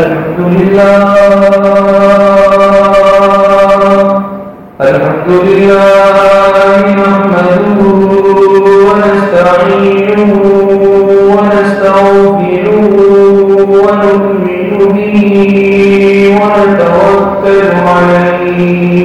الحمد لله الحمد لله نحمده ونستعينه ونستغفره ونؤمن به ونتوكل عليه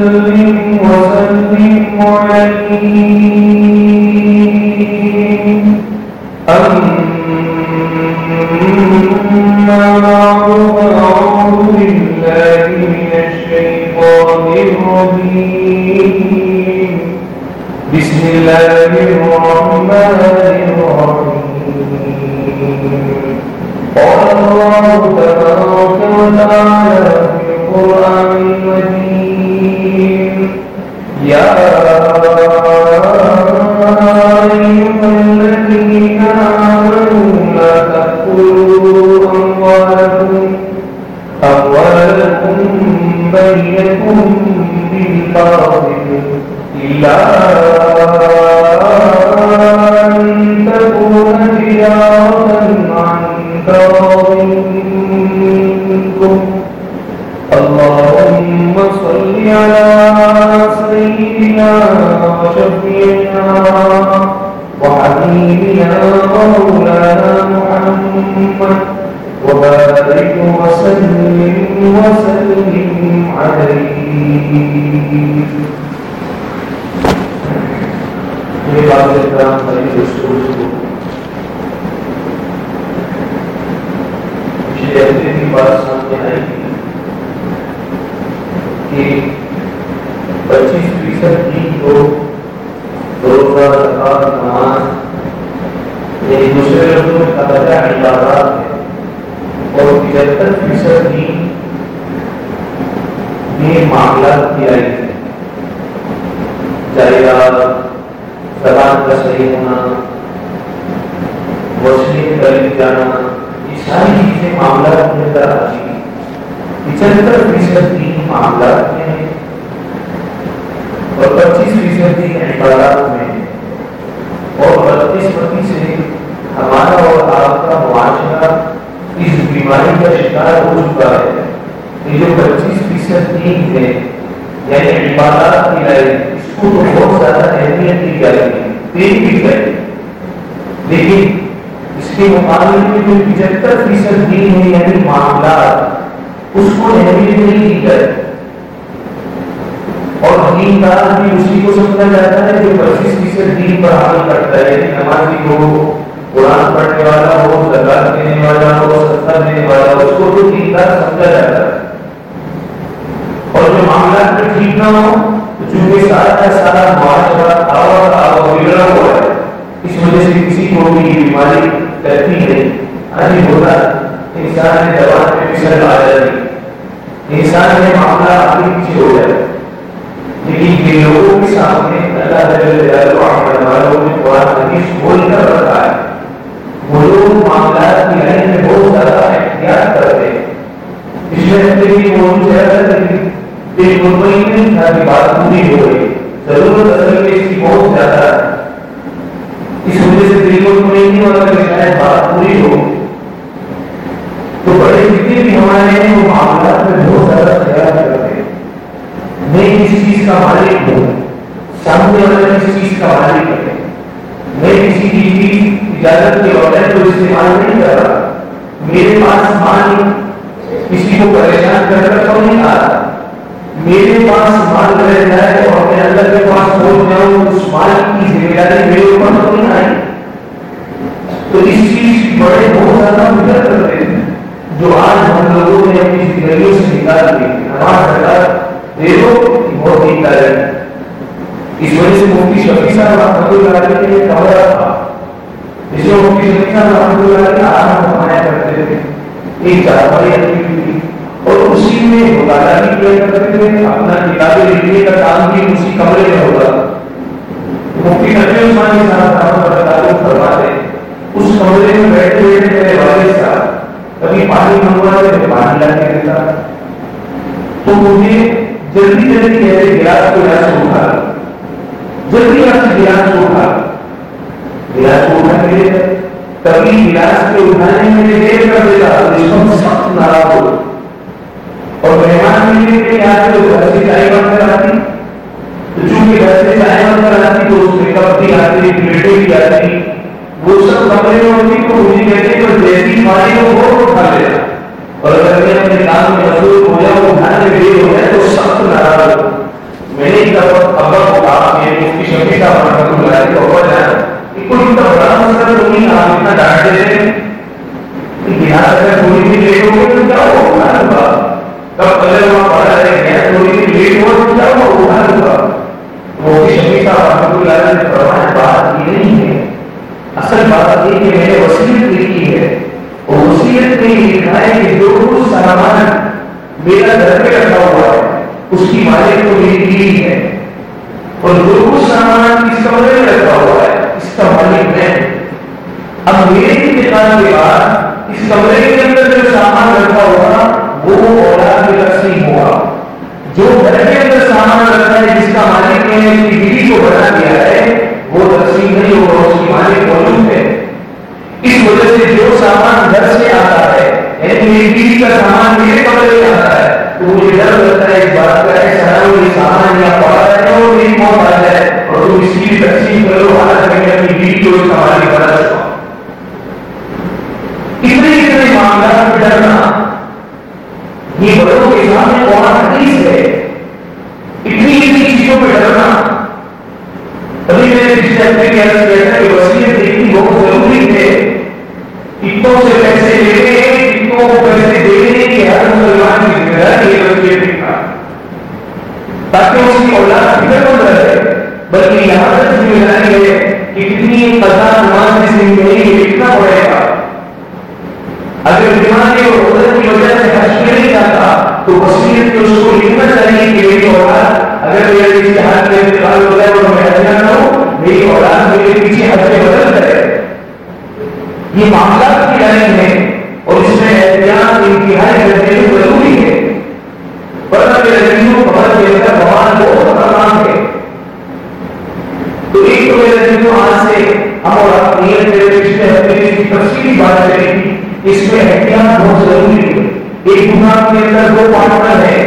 وسلم وسلم عليه سيدنا وشفيعنا وحبيبنا ومولانا محمد وبارك وسلم وسلم عليه. میرے بات احترام بھائی دوستوں پچھلے ہفتے کی بات سامنے آئی تھی کہ پچیس فیصد دین کو روزہ زکات نماز دوسرے عبادات ہے اور پچہتر فیصد معاملات کی آئی جائیداد زبان کا صحیح ہونا وسیع جانا، یہ ساری چیزیں معاملات میں اندر آتی ہیں۔ پچہتر فیصد معاملات اور پچیس فیصد عبادات میں ہے۔ اور بتیس پتی سے ہمارا اور آپ کا معاشرہ اس بیماری کا شکار ہو چکا ہے۔ یہ جو پچیس فیصد دین ہے یعنی عبادات کی رائے، اس کو تو بہت زیادہ اہمیت دی جائے گی دین بھی جائے لیکن اس کے مقابلے میں جو پچہتر فیصد دین ہے یعنی معاملات، اس کو اہمیت نہیں دی جائے اور دیندار بھی اسی کو سمجھا جاتا ہے جو پچیس فیصد دین پر عمل کرتا ہے یعنی نمازی ہو قرآن پڑھنے والا ہو، زکات دینے والا ہو سستا دینے والا ہو، اس کو تو دیندار سمجھا جاتا ہے۔ اور جو معاملات میں ٹھیک نہ ہو چونکہ سارا کا سارا معاشرہ آوا آوا بگڑا ہوا ہے، اس وجہ سے کسی کو بھی یہ بیماری کرتی ہے آج ہوتا انسان نے جوان میں پھسل آ جاتی انسان میں معاملہ آگے پیچھے ہو جائے لیکن لوگوں کے سامنے اللہ والوں نے قرآن حدیث بول کر وہ لوگ معاملات کی لائن میں بہت زیادہ احتیاط کرتے ہیں۔ اس میں بھی وہ ایک مطمئن تھا کہ بات پوری ہو ضرورت اصل میں اس کی بہت زیادہ ہے۔ اس وجہ سے دل کہ شاید بات پوری ہو۔ تو بڑے جتنے بھی ہمارے ہیں، وہ معاملات میں بہت زیادہ خیال کسی چیز کا مالک ہوں، سامنے والا کسی چیز کا مالک ہے میں کسی کی اجازت کے بغیر تو استعمال نہیں کر رہا۔ میرے پاس مال، کسی کو پریشان کر کر تو نہیں آ رہا۔ میرے پاس مال رہ جائے اور میں اللہ کے پاس پہنچ جاؤں، اس مال کی ذمہ داری میرے اوپر تو نہیں آئی۔ تو اس چیز کی بڑے بہت زیادہ فکر کرتے ہیں جو آج ہم لوگوں نے اپنی زندگیوں سے نکال دی۔ نماز ادا دے دو بہت ہی ہے اس وجہ سے مفتی شفیع صاحب رحمۃ اللہ علیہ کے لیے کمرہ تھا۔ جس میں مفتی شفیع صاحب رحمۃ اللہ علیہ آرام فرمایا کرتے تھے۔ ایک چارپائی رکھی تھی۔ اور اسی میں مطالعہ بھی کیا کرتے تھے۔ اپنا کتابیں لکھنے کا کام بھی اسی کمرے میں ہوتا۔ مفتی نبی عثمانی صاحب رحمۃ اللہ علیہ فرماتے اس کمرے میں بیٹھے بیٹھے میرے والد صاحب۔ کبھی پانی منگوا دے پانی لا کے دیتا۔ تو مجھے جلدی جلدی میرے گلاس کو یہاں سے اٹھا۔ جلدی یہاں سے گلاس کو اٹھا۔ گلاس کو اٹھا کے کبھی گلاس کے اٹھانے میں دیر کر دیتا تو سخت ناراض ہو۔ اور مہمان ملنے کے یہاں سے گھر سے چائے بن کر آتی۔ تو چونکہ گھر سے چائے بن کر آتی، تو اس میں کپ بھی آتی پلیٹیں بھی آتی۔ وہ سب کمرے میں ہوتی تو مجھے کہتے تو جیسی ماری وہ وہ اٹھا لے اور اگر میں اپنے کام میں مصروف ہو جاؤں اٹھانے میں دیر ہو جائے تو سخت ناراض ہو میں نے ایک دفعہ خبر کو کہا، میرے مفتی شفیع صاحب رحمۃ اللہ علیہ کو بڑا کہ کوئی اتنا بڑا مسئلہ تو نہیں آپ اتنا ڈانٹ دیتے ہیں۔ بہار اگر تھوڑی سی لیٹ ہو گئی تو کیا ہو؟ اٹھا لوں تب پہلے وہاں پڑھا رہے گیا تھوڑی سی لیٹ ہو تو کیا ہو اٹھا زندگی یہ گا اگر بیماری اور عدت کی وجہ سے حج میں نہیں جاتا، تو وسیعت کو اس کو لکھنا چاہیے کہ میری اولاد، اگر میرے پیچھے حج میں انتقال ہو جائے اور میں حج نہ کروں میری اولاد میرے پیچھے حج میں بدل کرے یہ معاملات کی لائن ہے اور اس میں احتیاط، انتہائی درجے میں ضروری ہے۔ ورنہ میرے دنوں خبر دے کر بہان بہت خطرناک ہے تو ایک تو میرے دنوں آج سے ہم اور آپ نیت میرے پچھلے ہفتے کی تفصیلی بات کریں گی اس میں احتیاط بہت ضروری ہے۔ ایک دکان کے اندر دو پارٹنر ہے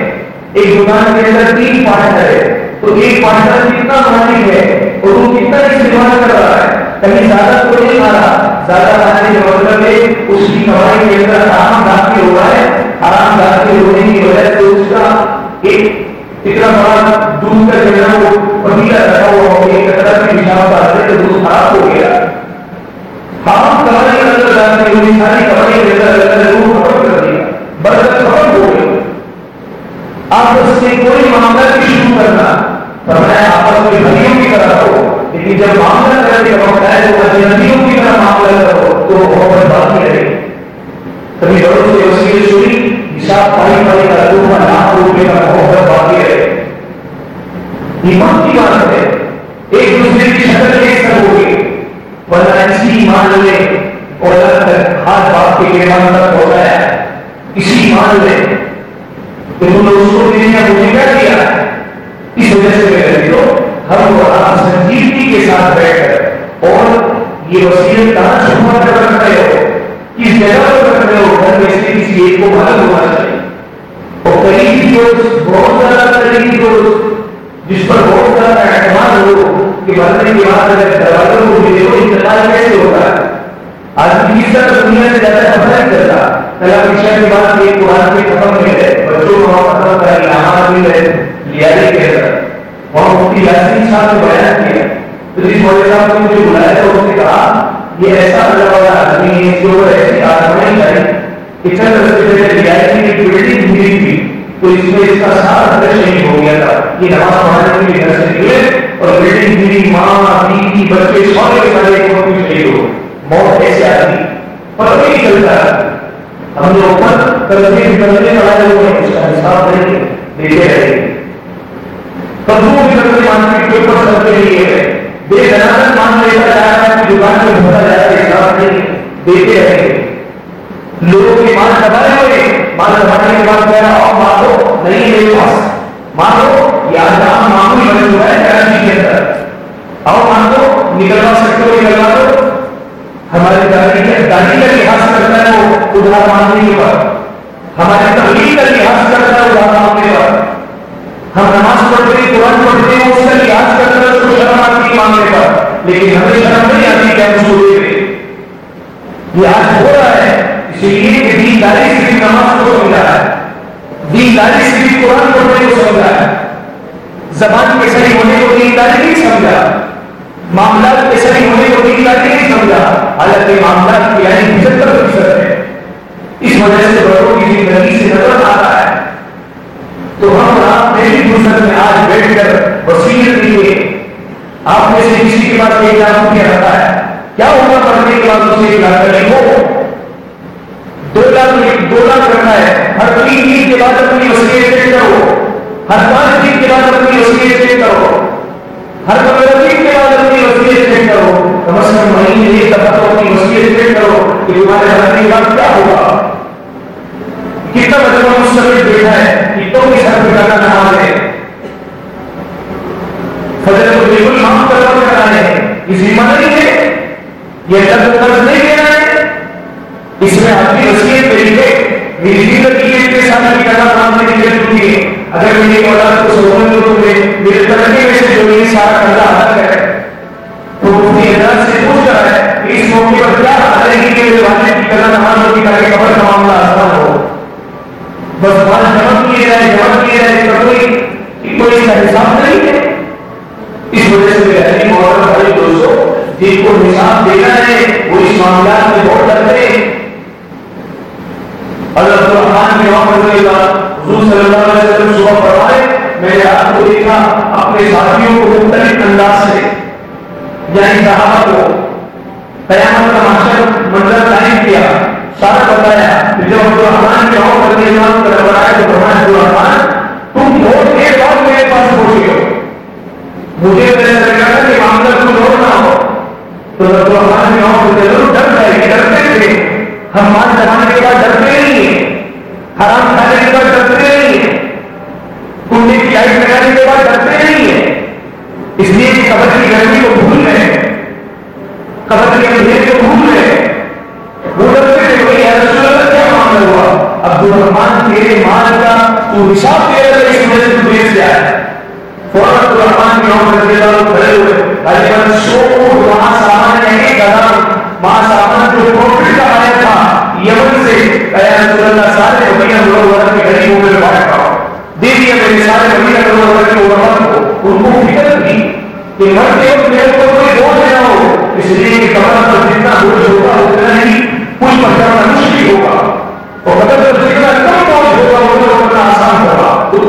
ایک دکان کے اندر تین پارٹنر ہے تو ایک پارٹنر کتنا مالک ہے اور وہ کتنا استعمال کر رہا ہے؟ کہیں زیادہ تو نہیں آ رہا، زیادہ کھانے کا مطلب ہے، اس کی کمائی کے اندر آرام داخل ہو رہا ہے، آرام داخل ہونے کی وجہ سے اس کا ایک اتنا بڑا دودھ کا جو ہے وہ پتیلا رکھا ہوا ہو ایک طرح سے نشان آ رہے تو دودھ خراب ہو گیا۔ ساری وہ ختم کر دیا برکت ختم ہو گئی آپس کوئی معاملہ بھی شروع کرنا فرمایا آپس میں کی طرح ہو لیکن جب معاملہ کرنے کا وقت تو اجنبیوں کی طرح معاملہ کرو تو باقی رہے کبھی سے حساب پائی پائی کا لاکھ روپے کا محبت باقی ایمان کی بات ہے ایک دوسرے کی شکل ایک سب ہوگی۔ ورنہ اسی ایمان میں اولاد تک ہاتھ باپ کے ایمان تک ہو گیا اسی ایمان میں کہ تم نے اس کو دینے کا مجھے کیا دیا اس وجہ سے میں کہتی ہوں ہم کو آپ سنجیدگی کے ساتھ بیٹھ کر اور یہ وسیلت کہاں چھپا کر رکھ رہے ہو۔ کس جگہ پر رکھ رہے ہو، گھر میں سے کسی ایک کو معلوم ہونا چاہیے اور قریبی دوست، بہت زیادہ قریبی دوست، جس پر بہت زیادہ اعتماد ہو، کہ مرنے کے بعد اگر دروازوں کو بھی دیکھو، انتقال کیسے ہوتا ہے؟ آج تیس طرح دنیا سے زیادہ پتہ نہیں چلتا کلا پکشا کے بعد ایک قرآن کے ختم میں ہے بچوں کو وہاں ختم کر علامات بھی ہے لیاری کے اندر۔ وہاں مفتی یاسین صاحب نے بیان کیا۔ تو جس مولے صاحب نے مجھے بلایا، تو اس نے کہا، یہ ایسا اللہ والا آدمی ہے جو ایسی آزمائی چاہیے کہ چند رستے پہلے لیاری کی ایک بلڈنگ ملی تھی، تو اس میں اس کا سارا درش نہیں ہو گیا تھا یہ نماز پڑھانے کے لیے گھر سے نکلے اور بلڈنگ ملی ماں، بیوی، بچے، سارے سارے ایک وقت شہید ہو گئے۔ موت ایسے آدمی پتہ نہیں چلتا ہم جو اوپر کرنے کرنے والے لوگ ہیں اس کا حساب کریں گے دیکھے رہیں گے کدو بھی کرنے ماننے کے اوپر سب کے لیے ہے بے دنان مان لیتا جا رہا ہے دکان میں بھرا جا رہا ہے حساب کریں گے دیکھے رہیں گے لوگوں کی مان دبائے ہوئے مان دبانے کے بعد کہہ رہا اور مانو نہیں میرے پاس مانو یہ آجام معمولی بنے ہوا ہے کراچی کے اندر اور مانو نکلوا سکتے ہو نکلوا دو ہماری داڑھی کا داڑھی کا لحاظ کرتا ہے وہ ادھار مانگنے کے بعد۔ ہماری تبلیغ کا لحاظ کرتا ہے ادھار مانگنے کے بعد۔ ہم نماز پڑھتے ہیں قرآن پڑھتے ہیں اس کا لحاظ کرتا ہے اس کو شرم آتی ہے مانگنے پر لیکن ہمیں شرم نہیں آتی کہ ہم اس کو دے ہو رہا ہے اس لیے کہ دین داری صرف نماز کو سمجھا رہا ہے۔ دین داری صرف قرآن پڑھنے کو سمجھا ہے۔ زبان کے صحیح ہونے کو دین داری نہیں سمجھا۔ رہا معاملات کے صحیح ہونے کو دین داری نہیں سمجھا۔ حالانکہ معاملات کی یعنی پچہتر فیصد ہے۔ اس وجہ سے بڑوں کی زندگی سے نظر آ رہا ہے۔ تو ہم آپ میری فرصت میں آج بیٹھ کر وسیلت لیے آپ میں سے کسی کے پاس ایک لاکھ روپیہ رہتا ہے۔ کیا ہوگا پڑھنے کے بعد اسے ایک لاکھ لکھو دو لاکھ دو لاکھ رکھا ہے۔ ہر تین دن کے بعد اپنی وسیلت چیک کرو۔ ہر پانچ دن کے بعد اپنی وسیلت چیک کرو۔ ہر پندرہ دن کے بعد اپنی تو کرو کہ تمہارے مرنے کے بعد کیا ہوگا؟ کتنا بچہ مستقل بیٹھا ہے کتوں کی سر پہ کرنا نماز ہے۔ فجر کو بالکل معاف کرنا کرنا ہے یہ ذمہ نہیں ہے، یہ درد قرض نہیں لینا ہے۔ اس میں اپنی وسیعت پہ لکھے میری زندگی کے ساتھ بھی کرنا ماننے کی ضرورت نہیں ہے۔ اگر میری اولاد کو سوچنے لوگوں میں میرے ترقی میں سے جو یہ سارا کرنا الگ ہے تو مفتی اعزاز سے پوچھ رہا ہے، اس موقع پر کیا حال ہے؟ کہ میرے والد کی کرنا نماز کی کر کے قبر کا معاملہ آسان ہو۔ بس بات جمع کیے جائے جمع کیے جائے تو کوئی کوئی اس کا حساب نہیں ہے۔ اس وجہ سے میرے علی محرم بھائی دوستوں، جن کو حساب دینا ہے، وہ اس معاملات میں بہت ڈرتے ہیں اللہ الرحمن کے وہاں پڑھنے کا حضور صلی اللہ علیہ وسلم صبح پڑھائے میں نے آپ کو دیکھا، اپنے ساتھیوں کو مختلف انداز سے یعنی صحابہ کو قیامت کا معاشر منظر تعلیم کیا، سارا بتایا پھر جب عبد الرحمان کے اور بدل امام کا بتایا تو فرمایا عبد الرحمان تم ووٹ کے بعد میرے پاس پہنچ گئے۔ مجھے میرے لگا تھا کہ معاملہ کو لوٹ نہ ہو۔ تو عبد الرحمان کے اور بدل ڈر گئے ڈرتے تھے، ہم مان زمانے کے بعد ڈرتے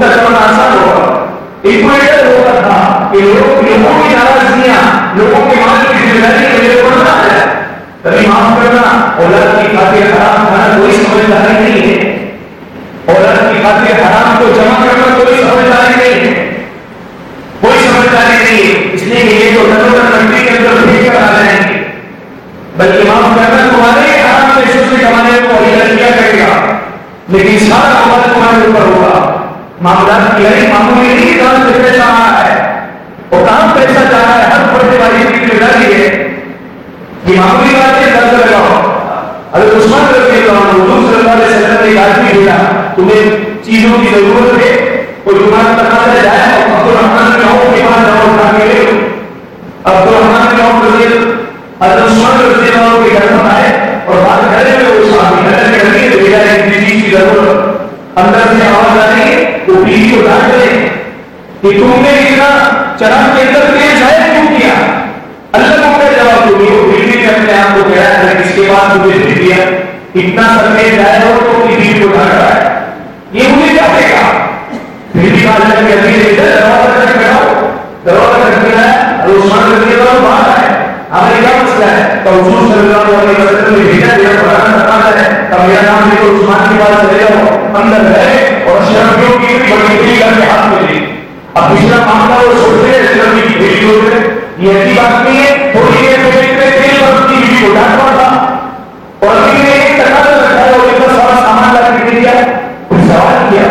ہوگا اتنا کرنا آسان ہوگا ایکویٹر ہوتا تھا کہ لوگ لوگوں کی ناراضگیاں لوگوں کے مال کی ذمہ داری میرے اوپر نہ آ جائے کبھی معاف کرنا اولاد کی خاطر حرام کھانا کوئی سمجھداری نہیں ہے اولاد کی خاطر حرام کو جمع کرنا کوئی سمجھداری نہیں ہے کوئی سمجھداری نہیں ہے اس لیے کہ یہ جو نظر کنٹری کے اندر بھیج کر آ جائیں گے بلکہ معاف کرنا تمہارے حرام پیسوں سے کمانے کو وہی کیا کرے گا لیکن سارا عمل تمہارے اوپر ہوگا معاملات کی یعنی معمولی نہیں کہاں سے پیسہ آ رہا ہے۔ اور کہاں پیسہ جا رہا ہے، ہر پڑھنے والی کی ذمہ داری ہے۔ یہ معمولی بات ہے، درد لگاؤ اگر عثمان رضی اللہ عنہ حضور صلی اللہ علیہ وسلم نے ایک آدمی بھیجا تمہیں چیزوں کی ضرورت ہے۔ کوئی تمہارا تقاضا جائے عبد الرحمان بن عوف کے پاس جاؤ اٹھا کے لے عبد الرحمان بن عوف رضی حضرت عثمان رضی اللہ عنہ کے گھر پر آئے اور بات کرے میں اس آدمی گھر میں کر کے بھیجا ہے کسی چیز کی ضرورت اندر سے آواز آ رہی ہے۔ وہ بیوی کو ڈانٹ کہ تم نے اتنا چراغ کے اندر تیز ہے کیوں کیا؟ اللہ کو کیا جواب دوں گی وہ بیوی نے اپنے آپ کو کہا ہے، اس کے بعد مجھے دے دیا۔ اتنا سفید جائے ہو تو اپنی بیوی کو ڈانٹ رہا ہے۔ یہ مجھے کیا دے گا؟ پھر بھی بات ہے دروازہ تک کھڑا دروازہ تک کھڑا ہے اور عثمان رضی اللہ باہر ہے ہمیں کیا مسئلہ ہے۔ تو حضور صلی اللہ علیہ وسلم نے بھیجا دیا قرآن بتانا ہے۔ تب میرا نام لے عثمان کے پاس چلے جاؤ اندر ہے اور شرفیوں کی بڑی بڑی کر کے ہاتھ میں لے اب پچھلا معاملہ وہ سوچتے ہیں شرفی کی بھیڑی ہو گئے یہ ایسی بات نہیں ہے تھوڑی دیر میں بیٹھتے تیل پر کی بیوی کو ڈانٹ پڑا تھا اور ابھی نے ایک تقاضا رکھا ہے اور اتنا سارا سامان لا کے دے دیا پھر سوال کیا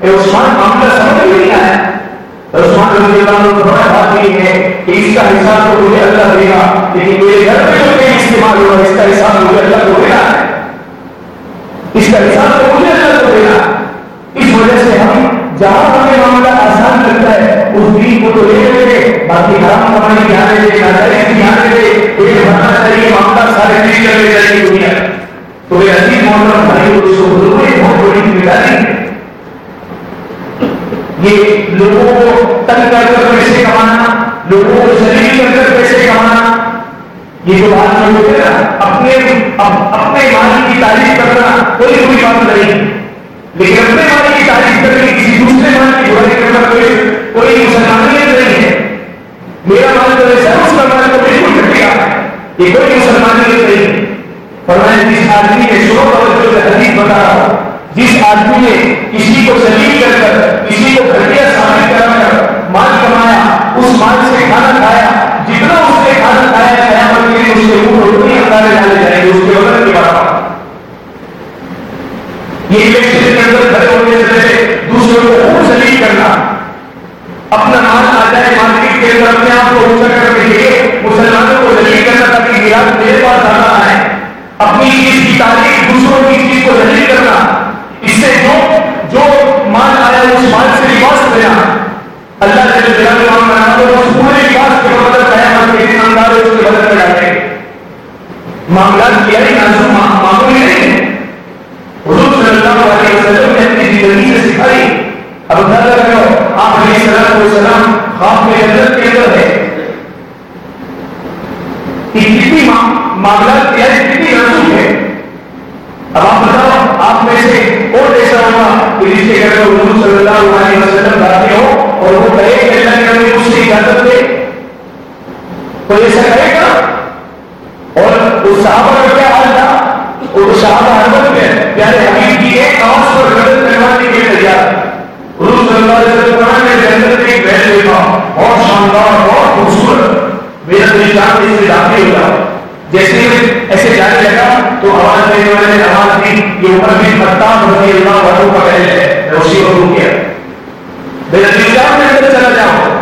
اے عثمان معاملہ سمجھ نہیں آیا عثمان رضی اللہ عنہ کو بڑا بات یہ ہے کہ اس کا حساب تو مجھے اللہ دے گا، لیکن میرے گھر میں جو کہیں استعمال ہوا، اس کا حساب مجھے اللہ کو دینا ہے۔ اس کا حساب تو مجھے اللہ کو دینا اس وجہ سے ہم جہاں ہمیں معاملہ آسان لگتا ہے، اس دین کو تو لے لیں گے باقی حرام کمائی دھیان آنے دے ناجائز دھیان آنے دے یہ بنانا چاہیے معاملہ سارے چیز کر لے جو نا اپنے اپنے مالی کی تعریف کرنا کوئی کوئی بات نہیں۔ لیکن اپنے مالی کی تعریف کر کے کسی دوسرے مال کی برائی کرنا کوئی کوئی مسلمانیت نہیں ہے۔ میرا مال تو ایسا اس کا مال تو بالکل گھٹے گا یہ کوئی مسلمانیت نہیں فرمایا، جس آدمی نے شروع توجہ سے حدیث بتا رہا ہوں جس آدمی نے کسی کو شریک کر کر، کسی کو گھٹیا ثابت کرا کر مال کمایا، اس مال سے کھانا کھایا، جتنا اس نے کھانا کھایا قیامت کے اس کے منہ روٹی اندازے ڈالے جائیں گے اس کے وزن کے برابر یہ الیکشن کے اندر کھڑے ہونے سے پہلے دوسروں کو خود شریک کرنا اپنا مال آ جائے مارکیٹ کے اندر اپنے آپ کو اونچا کر کے لیے مسلمانوں کو شریک کرنا تاکہ میراث میرے پاس آنا ہے اپنی چیز کی تاریخ دوسروں کی چیز کو شریک کرنا اس سے جو جو مال آیا اس مال سے لباس دینا اللہ جل جلالہ کا نام ہے اس پورے لباس کے بدل قیامت کے دن اس کے بدل میں ڈالے معاملات کیا ہی نازو معمولی نہیں حضور صلی اللہ علیہ وسلم نے اپنی زندگی سے سکھائی۔ اب اندازہ کرو آپ علیہ السلام کو سلام خواب میں جنت کے اندر ہے۔ کتنی معاملات کیا ہے کتنی رسوم ہے اب آپ بتاؤ، آپ میں سے کون ایسا ہوگا کہ جس کے گھر میں حضور صلی اللہ علیہ وسلم داخل ہو اور وہ کہے کہ اللہ کے نبی مجھ سے اجازت دے کوئی ایسا کرے گا؟ اور اس صحابہ کا کیا حال تھا؟ اور صحابہ حرمت میں پیارے حبیب کی ایک آواز پر غلط کروانے کے لیے تیار۔ حضور صلی اللہ علیہ وسلم قرآن میں جنت میں ایک بہن دیکھا، بہت شاندار، بہت خوبصورت۔ میرا دل چاہتا اس سے داخل ہو جاؤ جیسے ایسے جانے لگا، تو آواز دینے والے نے آواز دی کہ عمر بن خطاب رضی اللہ عنہ کا پہل ہے روشی کو کیا میرا دل چاہتا میں اندر چلا جاؤں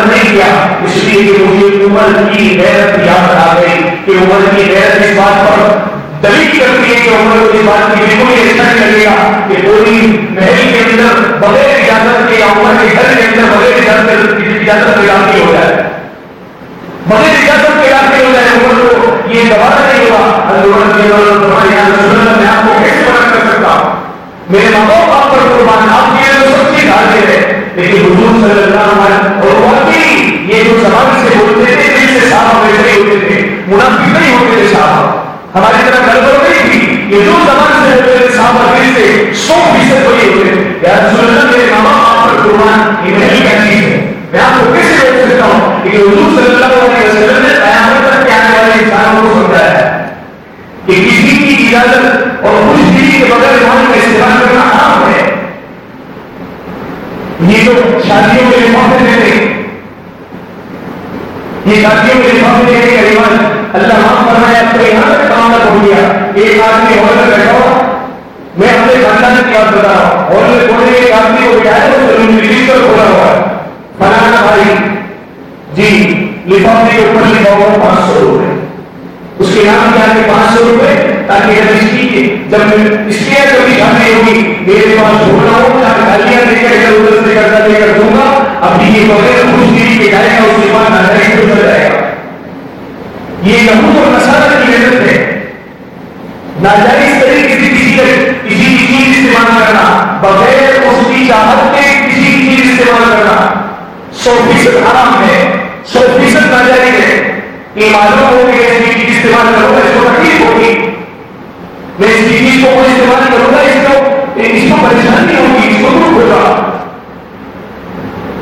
لیکن نہیں کیا، اس لیے کہ مجھے عمر کی غیرت یاد آ گئی کہ عمر کی غیرت اس بات پر دلیل کرتی ہے کہ عمر کو اس بات کی بالکل ایسا نہیں لگے گا کہ کوئی محل کے اندر بغیر اجازت کے یا عمر کے گھر کے اندر بغیر اجازت اجازت کے داخل ہو جائے۔ بغیر اجازت کے داخل ہو جائے عمر کو، یہ دوبارہ نہیں ہوگا عمر کے تمہارے یہاں سنت میں آپ کو کیسے مدد کر سکتا ہوں؟ میرے ماں باپ پر قربان آپ کی تو سب چیز حاضر ہے۔ لیکن حضور صلی اللہ علیہ وسلم اور واقعی یہ جو زبان سے بولتے تھے، دل سے صاحب ویسے ہی ہوتے تھے، منافق نہیں ہوتے تھے صاحب ہماری طرح گڑبڑ نہیں تھی۔ یہ جو زبان سے ہوتے تھے صاحب دل سے سو فیصد وہی ہوتے تھے۔ یا رسول اللہ، میرے ماں باپ آپ پر قربان یہ نہیں کا چیز ہے۔ میں آپ کو کیسے روک سکتا ہوں کہ حضور صلی اللہ علیہ وسلم نے قیامت تک کے آنے والے انسانوں کو سمجھایا ہے کہ کسی کی اجازت اور خوش دلی کے بغیر پانی کا استعمال کرنا حرام ہے۔ یہ جو شادیوں کے لفافے دیتے یہ شادیوں کے لفافے دینے کا رواج اللہ معاف فرمایا تو یہاں تک معاملہ ہو گیا۔ ایک آدمی ہال میں بیٹھا ہوا، میں اپنے خاندان کی بات بتا رہا ہوں۔ ہال میں کھولنے ایک آدمی کو بٹھایا تو رجسٹر کھولا ہوا ہے۔ فلانا بھائی جی لفافے کے اوپر لکھا ہوا پانچ سو روپئے اس کے نام کیا کہ پانچ سو روپئے تاکہ جب اس کی جب اس کی کبھی گھر شادی ہوگی، میرے پاس چھوڑنا ہو تاکہ گالیاں دے کر ادھر ادھر سے کرتا دے کر دوں گا ابھی یہ بغیر خوش گیری کے جائے گا اس کے بعد نظر ہی گزر جائے گا۔ یہ یہود اور نسارت کی محنت ہے۔ ناجائز طریقے سے کسی کسی کی چیز استعمال کرنا، بغیر اس کی چاہت کے کسی کی چیز استعمال کرنا، سو فیصد حرام ہے، سو فیصد ناجائز ہے۔ یہ معلوم ہو کہ اس کی چیز استعمال کروں گا اس کو تکلیف ہوگی میں اس چیز کو کوئی استعمال کروں گا اس کو اس کو پریشانی ہوگی اس کو دکھ ہوگا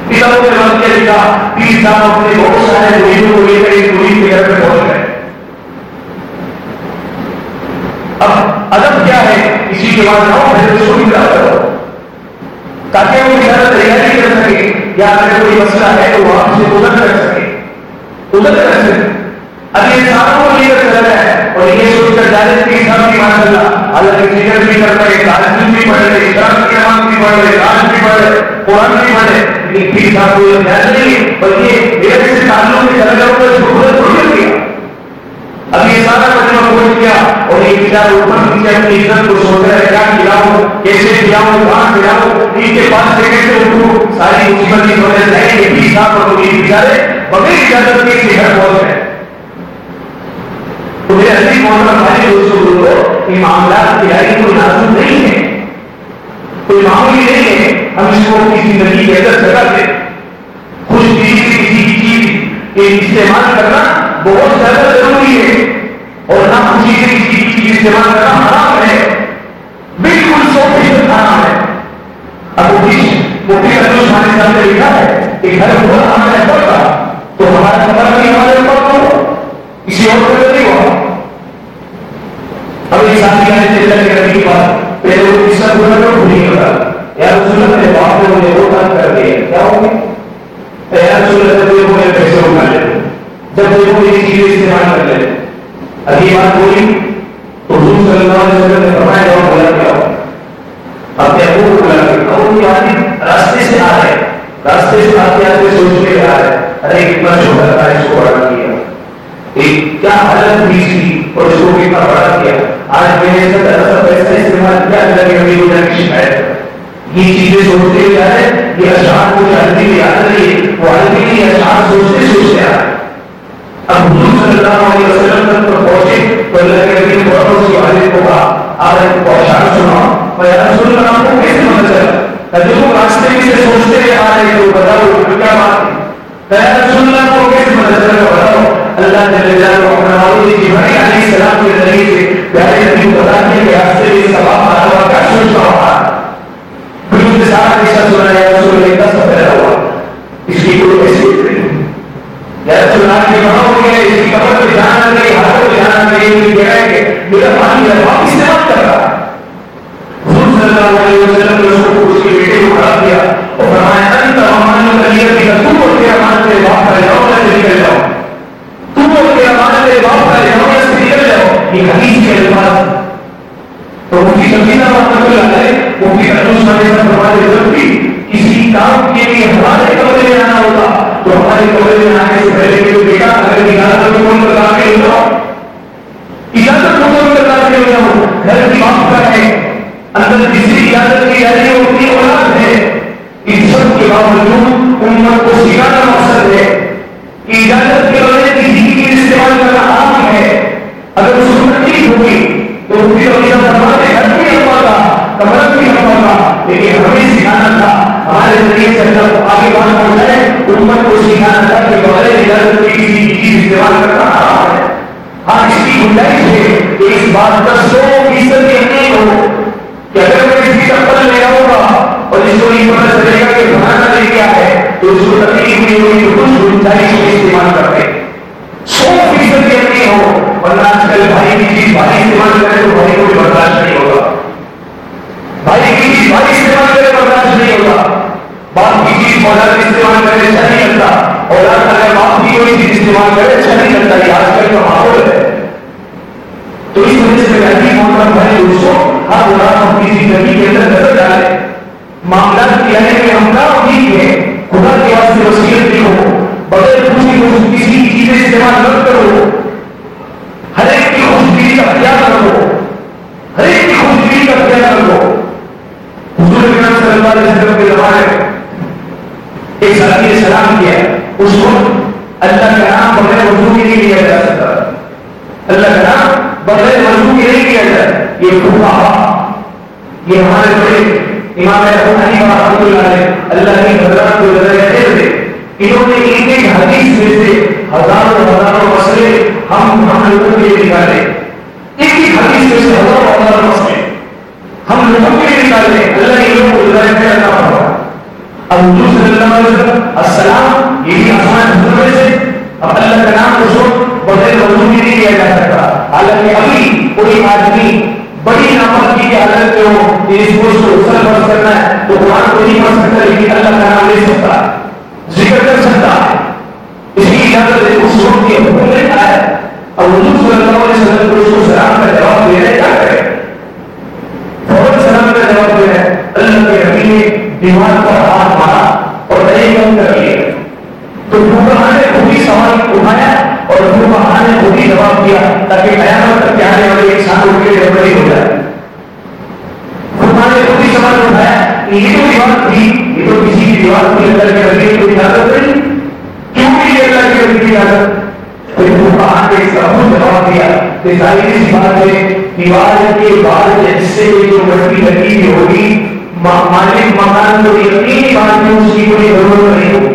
کتابوں میں بات کیا لکھا تیس سال اپنے بہت سارے مریضوں کو لے کر ایک مریض کے گھر میں پہنچ گئے اب ادب کیا ہے اسی کے بعد نہ پہلے اس کو نکلا کرو تاکہ وہ زیادہ تیاری کر سکے یا اگر کوئی مسئلہ ہے تو وہ آپ سے ادھر کر سکے ادھر اب یہ ساروں کو لے کر چل رہا ہے اور یہ سوچ کر جا رہے کہ سب کی ماشاء اللہ۔ اللہ کے بھی کر رہے، تعلیم بھی پڑھ رہے کی نماز بھی پڑھ رہے بھی پڑھ رہے، قرآن بھی پڑھ رہے لیکن صاحب کو یہ نہیں، بلکہ سے تعلق میں چل اس یہ سارا مجمع پہنچ گیا اور ایک بیچارہ اوپر نیچے اپنی عزت کو سوچ رہا ہے کیا کھلاؤں کیسے کھلاؤں کہاں کھلاؤں نیچے پانچ سیکنڈ سے اٹھوں ساری مصیبت کی وجہ سے ہے یہ بھی صاحب اور یہ بیچارے بغیر اجازت کے اس گھر پہنچ گئے تو میرے عزیز محترم بھائی دوستوں بولو یہ معاملات کی آئی کوئی نازک نہیں ہے کوئی معمولی نہیں ہے ہم اس کو اپنی زندگی کے اندر جگہ دیں خوش دلی کسی کی چیز استعمال کرنا بہت زیادہ ضروری ہے خوشی کی استعمال کرنا حرام ہے بالکل سو فیصد حرام ہے اب مفتی مفتی ارجن خان صاحب نے لکھا ہے کہ گھر بہت ہمارا پڑتا تو ہمارا خبر بھی ہمارے اوپر ہو کسی اور کو نہیں ہوا اب یہ ساتھی آنے چلتا کرنے کی بات پہلے وہ کس کا گناہ تو بھول نہیں ہوتا یا رسول اللہ نے باپ نے مجھے وہ کام کر دیا کیا ہو گیا یا رسول اللہ نے مجھے پیسے اٹھا لے جب وہ کوئی چیز استعمال کر لے اب یہ بات بولی تو حضور صلی اللہ علیہ وسلم نے فرمایا جاؤ بولا کیا ہو اپنے ابو کو بلا کے ابو کی آدمی راستے سے آ رہے راستے سے آتے آتے سوچ کے آ رہے ارے کتنا چھوٹا تھا اس کو بڑا کیا۔ ایک، کیا حالت ہوئی تھی؟ اور اس کو کتنا بڑا کیا۔ آج میں نے سب پیسہ استعمال کیا اللہ کے نبی کو جا کی شکایت یہ چیزیں سوچتے ہوئے آ رہے یہ اشعار کو جانتی ہوئی آ رہی ہے وہ عربی کی اشعار سوچتے سوچتے آ رہے اب حضور صلی اللہ علیہ وسلم تک پر پہنچے تو اللہ کے نبی نے بہت اس کی حالت کو کہا آپ نے کو اشعار سنا میں رسول اللہ کو کیسے پتہ چلا جب راستے میں سے سوچتے ہوئے آ رہے تو بتاؤ کیا بات ہے رسول اللہ کو کیسے پتہ چلا بتاؤ اللہ نے جلالہ اپنا نبی جبرائیل علیہ السلام کے ذریعے سے پیارے نبی کو بتا دیا کہ راستے میں ثواب آ رہا سوچ رہا ہوا پھر اس نے سارا قصہ سنا یا رسول اللہ کا سب ہوا اس کی کوئی ایسی اللہ اس کی قبر پہ جانا نہیں پہ جانا نہیں ان کی جگہ میرا پانی ہے واپس کر رہا حضور صلی اللہ علیہ وسلم نے اس کو اس کے بیٹے کو اور فرمایا انت امان کی تم اور جاؤ میں نکل جاؤ تم اور جاؤ میں نکل جاؤ یہ حدیث کے الفاظ تو اللہ علیہ فرماتے جب بھی کسی کام کے لیے ہمارے کمرے میں آنا ہوگا۔ تو ہمارے کمرے میں آنے سے پہلے کہ بیٹا اگر اجازت کو کون بتا کے ہو اجازت کو کون بتا کے ہو گھر کی بات کر ہے۔ اندر کسی اجازت کی جاری ہوتی اولاد ہے اس سب کے باوجود امت کو سکھانا مقصد ہے کہ اجازت کے بغیر کسی کی چیز استعمال کرنا عام ہے اگر اس کو تکلیف ہوگی تو ان کی اپنا فرماتے گھر بھی ہم پاتا کمرہ بھی ہم پاتا لیکن ہمیں سکھانا تھا ہمارے ذریعے سے اللہ آگے بات پہنچائے امت کو سکھانا تھا کہ بغیر اجازت کے کسی کی چیز استعمال کرنا حرام ہے۔ ہاں اس کی گنجائش ہے کہ اس بات کا سو فیصد یقین ہو کہ اگر میں کسی کا چپل لے آؤں گا اور اس کو یہ پتا چلے گا کہ بنانا لے کیا ہے تو اس کو تکلیف نہیں ہوگی تو کچھ گنجائش میں استعمال کرتے۔ سو فیصد یقین ہو، ورنہ آج کل بھائی کی چیز بھائی استعمال کرے تو بھائی کو بھی برداشت نہیں ہوگا۔ بھائی کی چیز بھائی استعمال کرے برداشت نہیں ہوگا۔ باپ کی چیز اولاد استعمال کرے اچھا نہیں لگتا اولاد اگر باپ کی کوئی چیز استعمال کرے اچھا نہیں لگتا یہ آج کل کا ماحول ہے۔ تو اس وجہ سے میں بھی محترم بھائی دوستوں ہر دوران ہم کسی زندگی جی کے اندر نظر ڈالیں۔ معاملات کیا ہے کہ ہم کا امید ہے خدا کے واسطے وسیلت بھی ہو بغیر خوشی کو کسی کی چیزیں استعمال مت کرو۔ رحمۃ اللہ علیہ اللہ کی حضرات کو نظر تھے انہوں نے ایک ایک حدیث میں سے ہزاروں ہزاروں مسئلے ہم ہم لوگوں کے لیے نکالے ایک ایک حدیث میں سے ہزاروں ہزاروں مسئلے ہم لوگوں کے لیے نکالے اللہ کے لوگوں کو نظر کرنا پڑا اب حضور صلی اللہ علیہ وسلم السلام یہ بھی آسان حضور سے اب اللہ کا نام اس وقت بغیر وضو بھی نہیں لیا جا سکتا حالانکہ ابھی کوئی آدمی بڑی نامردی کی حالت میں ہو اس کو سر کو کرنا ہے، تو قرآن کو نہیں پڑھ سکتا، لیکن اللہ کا نام لے سکتا، ذکر کر سکتا ہے۔ اس کی اجازت اس وقت کے میں جو لگی ہوئی ہوگی مالک مکان کو یقینی بات میں اس کی کوئی ضرورت نہیں ہو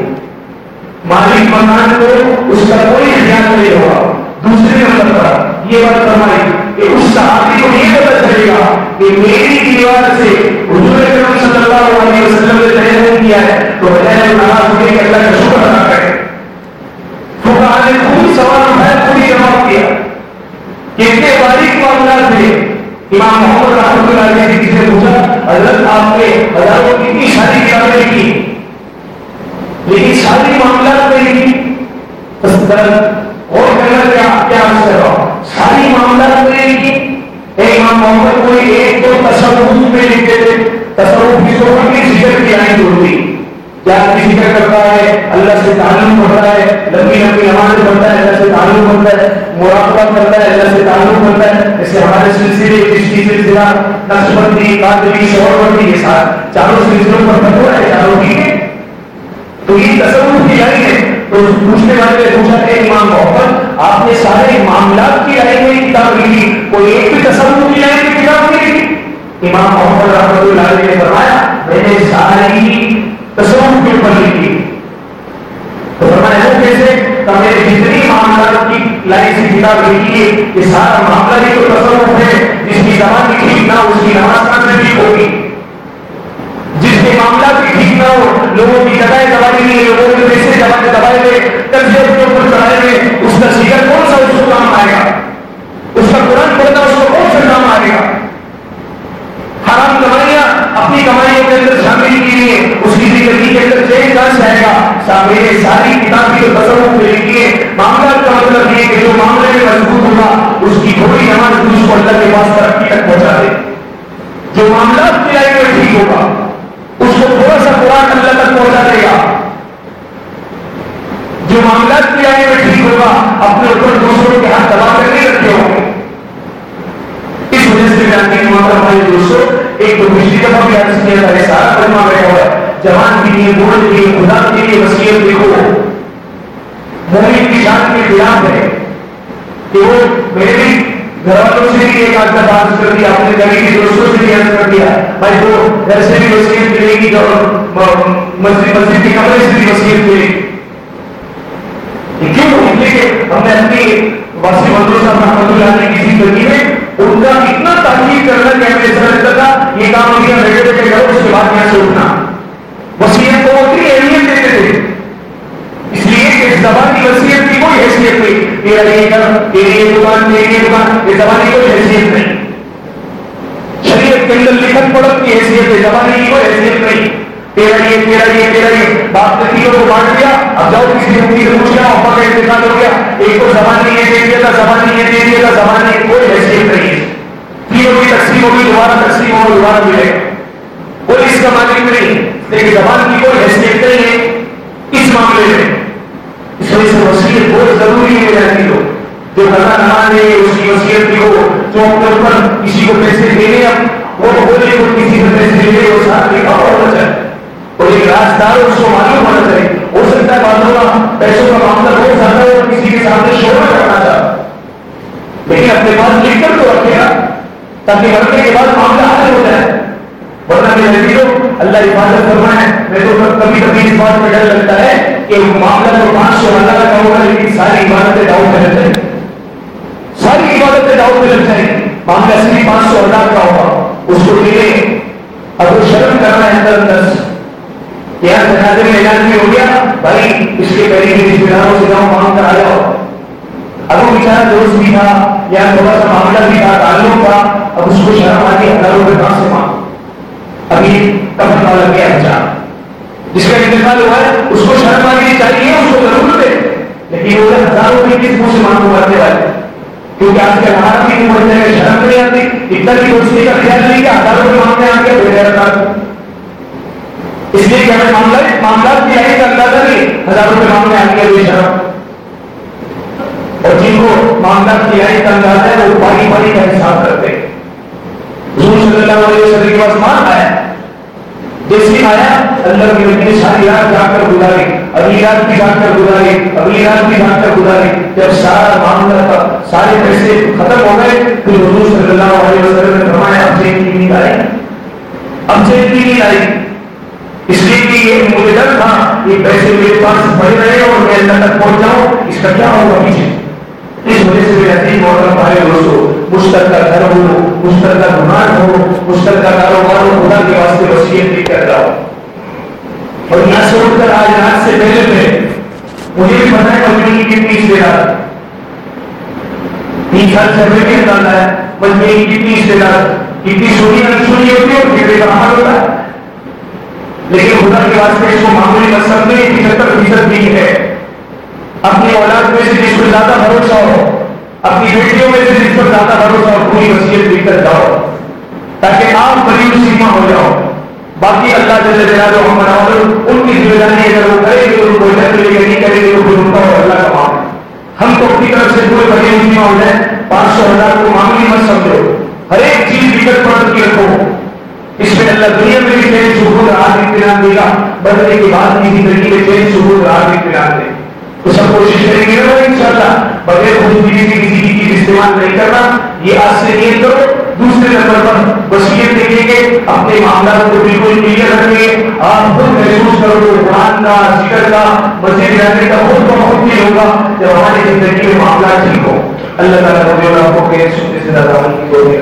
مالک مکان کو اس کا کوئی خیال نہیں ہوگا۔ دوسرے نمبر پر یہ بات فرمائی کہ اس صحابی کو یہ پتا چلے گا کہ میری دیوار سے حضور اکرم صلی اللہ علیہ وسلم نے طے نہیں کیا ہے تو بجائے ناراض ہونے کے اللہ کا شکر ادا کرے فقہ نے خود سوال اٹھایا، خود جواب کیا کہ اتنے باریک معاملات تھے امام محمد رحمۃ اللہ علیہ نے کسی سے پوچھا حضرت آپ نے ہزاروں کتنی ساری کتابیں لکھی لیکن ساری معاملات میں لکھی بس درد اور کہنا کیا کیا عرض کر رہا ہوں ساری معاملات میں لکھی امام محمد کوئی ایک دو تصوف میں لکھتے تھے تصوف کی تو کبھی ذکر کی آئی ہوتی کیا ذکر کرتا ہے، اللہ سے تعلق بڑھتا ہے لمبی لمبی نماز پڑھتا ہے، اللہ سے تعلق بڑھتا ہے، مراقبہ کرتا ہے، اللہ سے تعلق بڑھتا ہے۔ جیسے ہمارے سلسلے کشتی سلسلہ، نقش بندی قادری شور بندی کے ساتھ چاروں سلسلوں پر ہے، چاروں تو یہ تصور کی ہے۔ تو پوچھنے والے نے پوچھا کہ امام محمد، آپ نے سارے معاملات کی لائی میں کتاب لکھی، کوئی ایک بھی تصور کی لائی میں کتاب نہیں لکھی؟ امام محمد رحمۃ اللہ نے فرمایا، میں نے ساری تصور کے تو فرمایا کہ میں جتنی معاملات کی لائی سی کتاب لکھی ہے یہ سارا معاملہ ہی تو ہے۔ جس کی کی ٹھیک نہ اس کی نماز کا ٹھیک ہوگی۔ جس کے معاملات کی ٹھیک نہ ہو، لوگوں کی جگہ دوائی نہیں لوگوں کے پیسے کے اوپر چڑھائے اس کا سیگر کون سا اس کو کام آئے گا؟ اس کا قرآن پڑھنا اس کو کون سا کام آئے گا حرام کمائیاں اپنی کمائیوں کے اندر شامل کی لیے اس کی زندگی کے اندر چین کر جائے گا میرے ساری کتاب کی تصور کے لیے معاملات کا مطلب یہ کہ جو معاملے میں مضبوط ہوگا، اس کی تھوڑی نماز اس کو اللہ کے پاس ترقی تک پہنچا دے۔ جو معاملات کی آئی میں ٹھیک ہوگا۔ اس کو تھوڑا سا قرآن اللہ تک پہنچا دے گا۔ جو معاملات کی آئی میں ٹھیک ہوگا، اپنے اوپر دوسروں کے ہاتھ دبا کر نہیں رکھے ہوں گے۔ اس وجہ سے جانتے ہیں محترم بھائی دوستوں ایک تو پچھلی دفعہ بھی عرض کیا تھا سارا کلمہ بیٹھا ہوا ہے جوان کے لیے بوڑھ کے لیے، خدا کے لیے وسیعت دیکھو۔ مومن کی شان کے خلاف ہے کہ وہ میرے بھی گھر والوں سے بھی ایک آدھا بات کر دیا، اپنے گھر کے دوستوں سے بھی عرض کر دیا۔ بھائی، وہ گھر سے بھی وسیعت ملے گی اور مسجد مسجد کے کمرے سے بھی وصیت ملے گی کیوں اس لیے ہم نے اپنی واسی مندر صاحب رحمۃ اللہ علیہ کی زندگی میں ان کا اتنا تحقیق کرنا کہ ہمیں ایسا لگتا تھا یہ کام ہم بیٹے بیٹے کرو اس کے بعد یہاں سے اٹھنا وسیعت کو اتنی اہمیت دیتے تھے اس لیے کہ اس زبان کی وسیعت کی کوئی حیثیت نہیں تیرا یہ کر تیری یہ دکان تیری یہ دکان یہ زبان کی کوئی حیثیت نہیں شریعت کے اندر لکھت پڑھت کی حیثیت ہے زبان کی کوئی حیثیت نہیں تیرا یہ تیرا یہ تیرا یہ بات تکیوں کو بانٹ دیا، اب جاؤ کسی مفتی سے پوچھ لیا ابا کا انتقال ہو گیا ایک کو زبان نے یہ دے دیا تھا زبان نے یہ دے دیا تھا زبان نے کوئی حیثیت نہیں ہے۔ تینوں کی تقسیم ہوگی، دوبارہ تقسیم ہوگی، دوبارہ ملے۔ گا کوئی اس کا مالک نہیں۔ لیکن زبان کی کوئی حیثیت نہیں ہے اس معاملے میں۔ اس وجہ سے وسیعت بہت ضروری ہے جاتی ہو جو کرنا نہ ہے اس کی وصیت بھی ہو جو اپنے اوپر کسی کو پیسے دینے وہ بولے کو کسی سے پیسے دے وہ ساتھ لکھا ہونا چاہیے اور ایک راجدار اس کو معلوم ہونا چاہیے۔ ہو سکتا ہے بعضوں کا پیسوں کا معاملہ بہت زیادہ ہے اور کسی کے سامنے شور کرنا چاہتا لیکن اپنے پاس لکھ کر تو رکھے گا تاکہ مرنے کے بعد معاملہ حل ہو جائے۔ ورنہ میں لگی اللہ حفاظت فرمائے۔ میں تو کبھی کبھی اس بات میں ڈر لگتا ہے کہ معاملہ تو پانچ سو اللہ کا ہوگا لیکن ساری عبادتیں ڈاؤن میں لگ جائیں ساری عبادتیں ڈاؤن میں لگ جائیں معاملہ صرف پانچ سو اللہ کا ہوگا۔ اس کو ملے اب شرم کرنا ہے اندر اندر یہاں جنازے میں اعلان بھی ہو گیا، بھائی، اس کے قریب رشتے داروں سے جاؤ مانگ کر آ جاؤ۔ اب وہ دوست بھی تھا، یا تھوڑا سا معاملہ بھی تھا، تعلق تھا، اب اس کو شرم آ گئی ہزاروں روپئے کہاں سے مانگ؟ ابھی کب والا گیا بچہ جس کا انتقال ہوا ہے، اس کو شرم آنی چاہیے، اس کو ضرورت ہے لیکن وہ ہزاروں روپئے کس منہ سے مانگو کرنے والے کیونکہ آج کے ہمارا بھی نہیں بڑھتے ہیں شرم نہیں آتی، اتنا بھی دوستی کا خیال نہیں کہ ہزاروں روپئے مانگنے آ کے بے اس لیے کہ ہمیں معاملات معاملات کی آئی کا اندازہ نہیں ہزار روپئے مانگنے آ گیا بے شرم۔ اور جن کو معاملات کی آئی کا اندازہ ہے، وہ پانی پانی کا حساب کرتے ہیں۔ حضور صلی اللہ علیہ وسلم کے پاس مان آیا۔ جیسے آیا اللہ کی نبی نے ساری رات جا کر گزاری۔ اگلی رات بھی جا کر گزاری۔ اگلی رات بھی جا کر گزاری۔ جب سارا معاملہ تھا، سارے پیسے ختم ہو گئے، پھر حضور صلی اللہ علیہ وسلم نے فرمایا، اب سے کی نیند آئی۔ اب سے کی نیند آئی۔ اس لیے کہ یہ مجھے ڈر تھا، یہ پیسے میرے پاس بڑھ رہے اور میں اللہ تک پہنچ جاؤں، اس کا کیا ہوگا پیچھے؟ اس وجہ سے میرے عزیز محترم بھائی دوستو مشترک کا گھر ہو مشترک کا گمان ہو مشترک کا کاروبار ہو، خدا کے واسطے وسیعت بھی کر رہا ہوں اور یہاں سے اٹھ کر آج رات سے پہلے میں مجھے بھی پتا ہے کمپنی کی کتنی اشتہار تین سال سے ہمیں بھی اندازہ ہے مجموعی کی کتنی اشتہار کتنی سونی انسونی ہوتی ہے اور پھر کا حال ہوتا ہے۔ لیکن خدا کے واسطے اس کو معمولی مقصد میں پچہتر فیصد بھی ہے۔ اپنی اولاد میں سے جس کو زیادہ بھروسہ ہو، اپنی بیٹیوں میں سے جس پر زیادہ بھروسہ ہو، پوری وصیت لکھ کر جاؤ۔ تاکہ آپ قریب سیما ہو جاؤ۔ باقی اللہ جل جلالہ ہم بناؤ ان کی ذمہ داری اگر وہ کرے گی تو ان کو ادھر ملے گا نہیں کرے گی تو پھر ان کا اور اللہ کا معاملہ ہم تو اپنی طرف سے پورے قریب سیما ہو جائیں۔ پانچ سو ہزار کو معمولی مت سمجھو ہر ایک چیز وکٹ پڑھ کے رکھو۔ اس میں اللہ دنیا میں بھی چین سکون راحت اطمینان دے گا بدلنے کے بعد کی زندگی میں چین سکون راحت اطمینان دے۔ تو سب کوشش کریں گے نا ان شاء اللہ بغیر خود کسی سے کسی کی چیز استعمال نہیں کرنا۔ یہ آج سے نیت کرو، دوسرے نمبر پر وسیعت دیکھیں گے، اپنے معاملات کو بالکل کلیئر رکھیں گے۔ آپ خود محسوس کرو گے قرآن کا، ذکر کا، مسجد رہنے کا خود کو بہت فیل ہوگا جب ہماری زندگی میں معاملات ٹھیک ہو اللہ تعالیٰ کو جو آپ کو سننے سے زیادہ کی کوئی